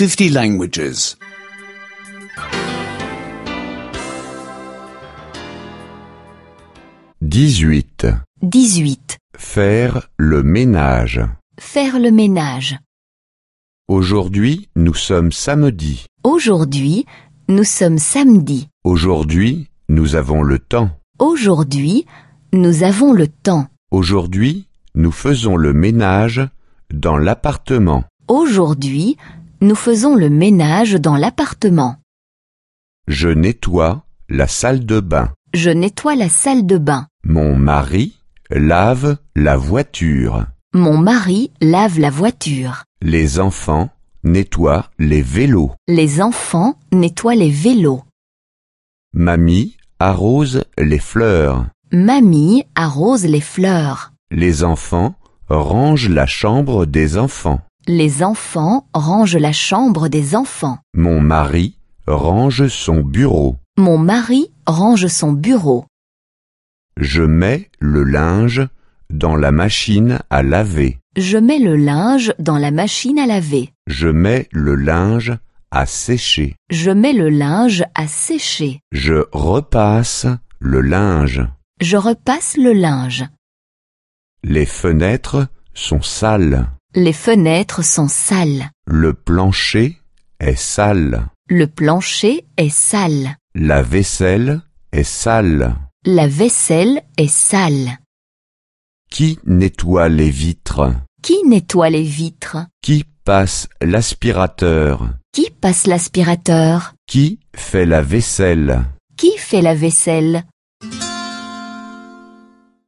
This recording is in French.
50 languages. 18. 18. Faire le ménage. Faire le ménage. Aujourd'hui, nous sommes samedi. Aujourd'hui, nous sommes samedi. Aujourd'hui, nous avons le temps. Aujourd'hui, nous avons le temps. Aujourd'hui, nous faisons le ménage dans l'appartement. Aujourd'hui, nous faisons le ménage dans l'appartement. Je nettoie la salle de bain. Je nettoie la salle de bain. Mon mari lave la voiture. Mon mari lave la voiture. Les enfants nettoient les vélos. Les enfants nettoient les vélos. Mamie arrose les fleurs. Mamie arrose les fleurs. Les enfants rangent la chambre des enfants. Les enfants rangent la chambre des enfants. Mon mari range son bureau. Mon mari range son bureau. Je mets le linge dans la machine à laver. Je mets le linge dans la machine à laver. Je mets le linge à sécher. Je mets le linge à sécher. Je repasse le linge. Je repasse le linge. Les fenêtres sont sales. Les fenêtres sont sales. Le plancher est sale. Le plancher est sale. La vaisselle est sale. La vaisselle est sale. Qui nettoie les vitres? Qui nettoie les vitres? Qui passe l'aspirateur? Qui passe l'aspirateur? Qui fait la vaisselle? Qui fait la vaisselle?